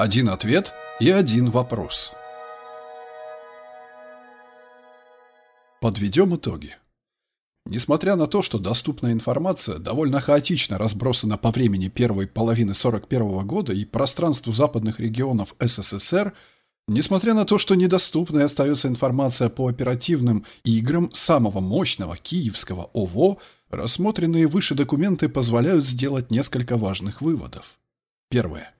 Один ответ и один вопрос. Подведем итоги. Несмотря на то, что доступная информация довольно хаотично разбросана по времени первой половины 41 года и пространству западных регионов СССР, несмотря на то, что недоступной остается информация по оперативным играм самого мощного киевского ОВО, рассмотренные выше документы позволяют сделать несколько важных выводов. Первое.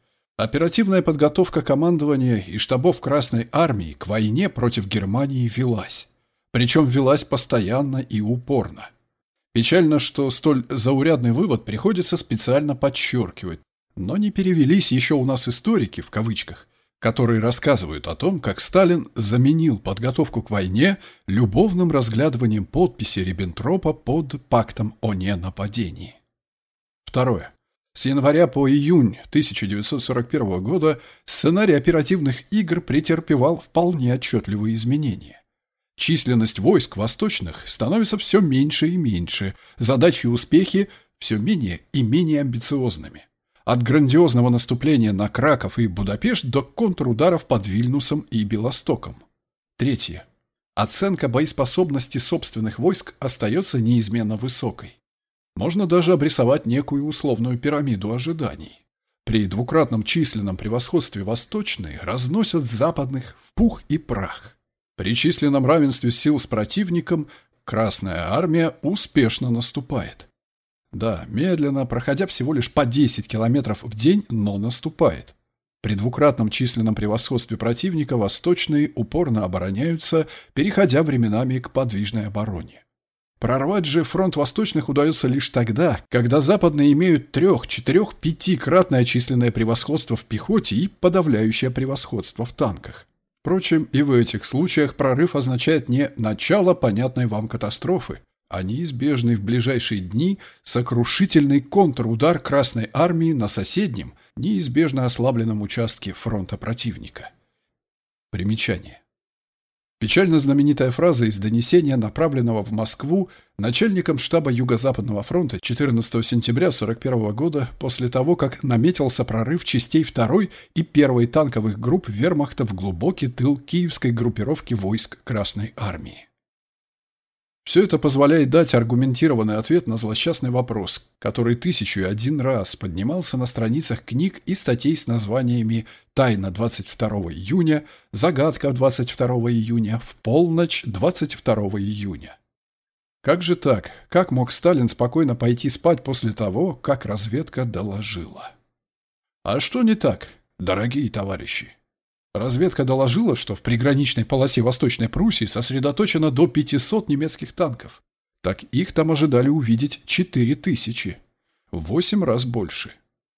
Оперативная подготовка командования и штабов Красной Армии к войне против Германии велась. Причем велась постоянно и упорно. Печально, что столь заурядный вывод приходится специально подчеркивать, но не перевелись еще у нас историки, в кавычках, которые рассказывают о том, как Сталин заменил подготовку к войне любовным разглядыванием подписи Риббентропа под пактом о ненападении. Второе. С января по июнь 1941 года сценарий оперативных игр претерпевал вполне отчетливые изменения. Численность войск восточных становится все меньше и меньше, задачи и успехи все менее и менее амбициозными. От грандиозного наступления на Краков и Будапешт до контрударов под Вильнюсом и Белостоком. Третье. Оценка боеспособности собственных войск остается неизменно высокой. Можно даже обрисовать некую условную пирамиду ожиданий. При двукратном численном превосходстве восточные разносят западных в пух и прах. При численном равенстве сил с противником Красная Армия успешно наступает. Да, медленно, проходя всего лишь по 10 километров в день, но наступает. При двукратном численном превосходстве противника восточные упорно обороняются, переходя временами к подвижной обороне. Прорвать же фронт восточных удается лишь тогда, когда западные имеют трех, четырех, пятикратное численное превосходство в пехоте и подавляющее превосходство в танках. Впрочем, и в этих случаях прорыв означает не начало понятной вам катастрофы, а неизбежный в ближайшие дни сокрушительный контрудар Красной Армии на соседнем, неизбежно ослабленном участке фронта противника. Примечание. Печально знаменитая фраза из донесения, направленного в Москву начальником штаба Юго-Западного фронта 14 сентября 1941 года после того, как наметился прорыв частей 2 и 1 танковых групп вермахта в глубокий тыл киевской группировки войск Красной Армии. Все это позволяет дать аргументированный ответ на злосчастный вопрос, который тысячу и один раз поднимался на страницах книг и статей с названиями «Тайна 22 июня», «Загадка 22 июня», «В полночь 22 июня». Как же так? Как мог Сталин спокойно пойти спать после того, как разведка доложила? А что не так, дорогие товарищи? Разведка доложила, что в приграничной полосе Восточной Пруссии сосредоточено до 500 немецких танков. Так их там ожидали увидеть 4000. В 8 раз больше.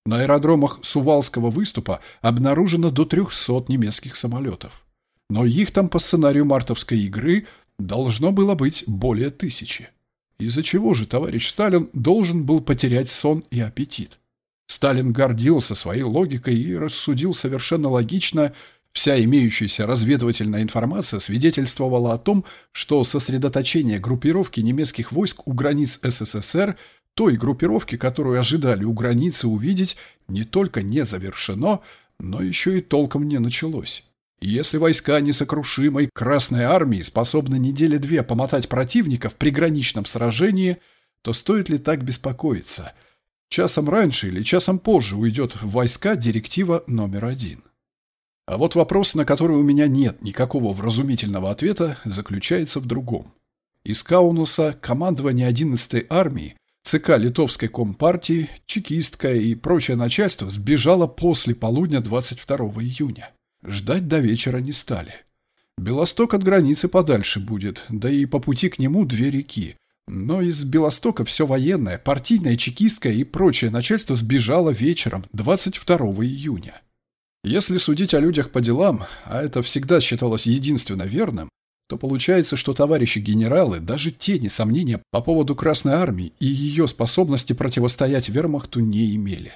На аэродромах Сувалского выступа обнаружено до 300 немецких самолетов. Но их там по сценарию мартовской игры должно было быть более тысячи. Из-за чего же товарищ Сталин должен был потерять сон и аппетит? Сталин гордился своей логикой и рассудил совершенно логично, Вся имеющаяся разведывательная информация свидетельствовала о том, что сосредоточение группировки немецких войск у границ СССР, той группировки, которую ожидали у границы увидеть, не только не завершено, но еще и толком не началось. Если войска несокрушимой Красной Армии способны недели две помотать противника в приграничном сражении, то стоит ли так беспокоиться? Часом раньше или часом позже уйдет в войска директива номер один. А вот вопрос, на который у меня нет никакого вразумительного ответа, заключается в другом. Из Каунуса командование 11-й армии, ЦК Литовской Компартии, чекистское и прочее начальство сбежало после полудня 22 июня. Ждать до вечера не стали. Белосток от границы подальше будет, да и по пути к нему две реки. Но из Белостока все военное, партийное, чекистское и прочее начальство сбежало вечером 22 июня. Если судить о людях по делам, а это всегда считалось единственно верным, то получается, что товарищи генералы даже тени сомнения по поводу Красной Армии и ее способности противостоять вермахту не имели.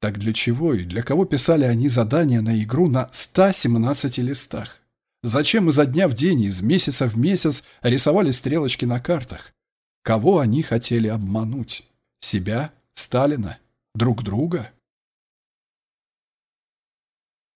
Так для чего и для кого писали они задания на игру на 117 листах? Зачем изо дня в день, из месяца в месяц рисовали стрелочки на картах? Кого они хотели обмануть? Себя? Сталина? Друг друга?